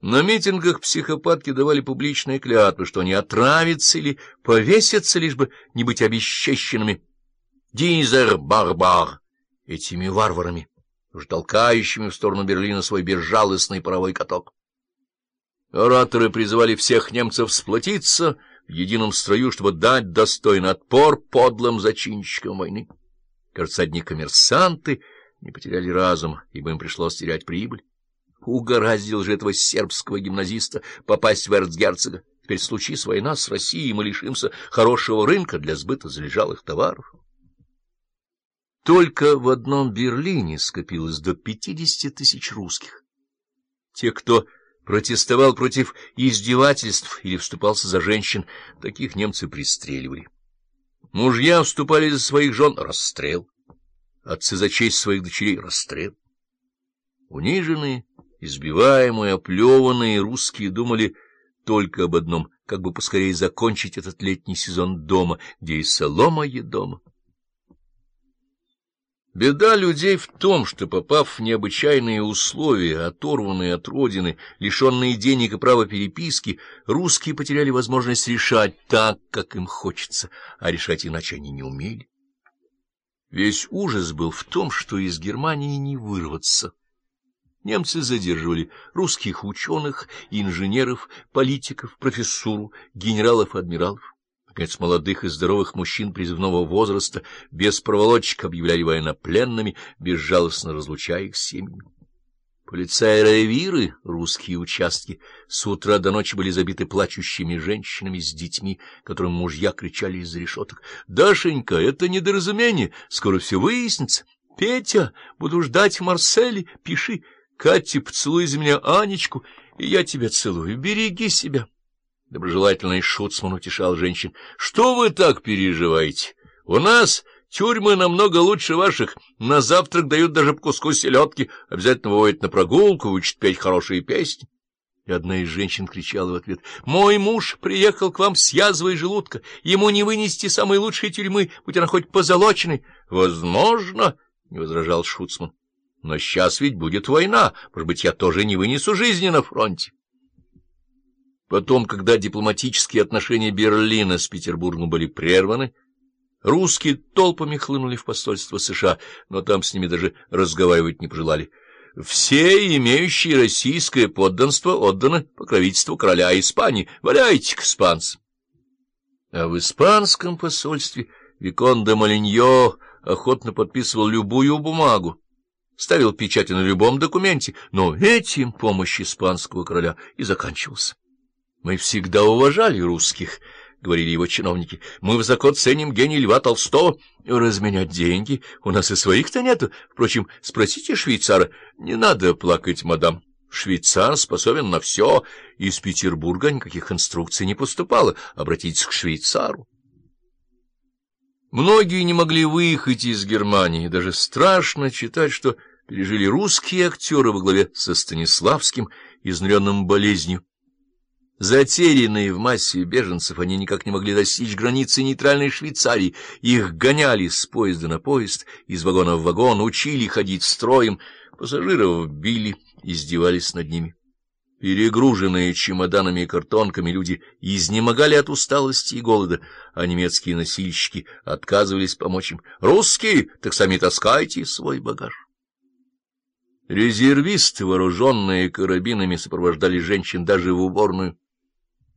На митингах психопатки давали публичные клятвы, что они отравятся или повесятся, лишь бы не быть обесчещенными. Дизер-барбар! Этими варварами, уже толкающими в сторону Берлина свой безжалостный паровой каток. Ораторы призывали всех немцев сплотиться в едином строю, чтобы дать достойный отпор подлым зачинщикам войны. Кажется, одни коммерсанты не потеряли разум, ибо им пришлось терять прибыль. Угораздил же этого сербского гимназиста попасть в эрцгерцога. Теперь, случись война с Россией, мы лишимся хорошего рынка для сбыта залежалых товаров. Только в одном Берлине скопилось до пятидесяти тысяч русских. Те, кто протестовал против издевательств или вступался за женщин, таких немцы пристреливали. Мужья вступали за своих жен — расстрел. Отцы за честь своих дочерей — расстрел. Униженные, избиваемые, оплеванные русские думали только об одном — как бы поскорее закончить этот летний сезон дома, где и солома едома. Беда людей в том, что, попав в необычайные условия, оторванные от родины, лишенные денег и права переписки, русские потеряли возможность решать так, как им хочется, а решать иначе они не умели. Весь ужас был в том, что из Германии не вырваться. Немцы задерживали русских ученых, инженеров, политиков, профессуру, генералов-адмиралов. Наконец, молодых и здоровых мужчин призывного возраста без проволочек объявляли военнопленными, безжалостно разлучая их с семьями. Полицаи райвиры, русские участки, с утра до ночи были забиты плачущими женщинами с детьми, которым мужья кричали из-за решеток. — Дашенька, это недоразумение, скоро все выяснится. Петя, буду ждать в Марселе, пиши. Катя, поцелуй за меня Анечку, и я тебя целую. Береги себя. Доброжелательный Шуцман утешал женщин. — Что вы так переживаете? У нас тюрьмы намного лучше ваших. На завтрак дают даже по куску селедки, обязательно выводят на прогулку, учат петь хорошие песни. И одна из женщин кричала в ответ. — Мой муж приехал к вам с язвой желудка. Ему не вынести самой лучшей тюрьмы, будь она хоть позолоченной. — Возможно, — не возражал Шуцман. — Но сейчас ведь будет война. Может быть, я тоже не вынесу жизни на фронте. Потом, когда дипломатические отношения Берлина с Петербургом были прерваны, русские толпами хлынули в посольство США, но там с ними даже разговаривать не пожелали. Все, имеющие российское подданство, отданы покровительству короля Испании. Валяйте к испанцам. А в испанском посольстве Викон де Малиньо охотно подписывал любую бумагу, ставил печати на любом документе, но этим помощь испанского короля и заканчивался. Мы всегда уважали русских, — говорили его чиновники. Мы высоко ценим гений Льва Толстого. Разменять деньги у нас и своих-то нету. Впрочем, спросите швейцара. Не надо плакать, мадам. Швейцар способен на все. Из Петербурга никаких инструкций не поступало. Обратитесь к швейцару. Многие не могли выехать из Германии. Даже страшно читать, что пережили русские актеры во главе со Станиславским, изнуренным болезнью. Затерянные в массе беженцев, они никак не могли достичь границы нейтральной Швейцарии. Их гоняли с поезда на поезд, из вагона в вагон, учили ходить строем, пассажиров били, издевались над ними. Перегруженные чемоданами и картонками люди изнемогали от усталости и голода, а немецкие носильщики отказывались помочь им. «Русские, так сами таскайте свой багаж». Резервисты, вооруженные карабинами, сопровождали женщин даже в уборную.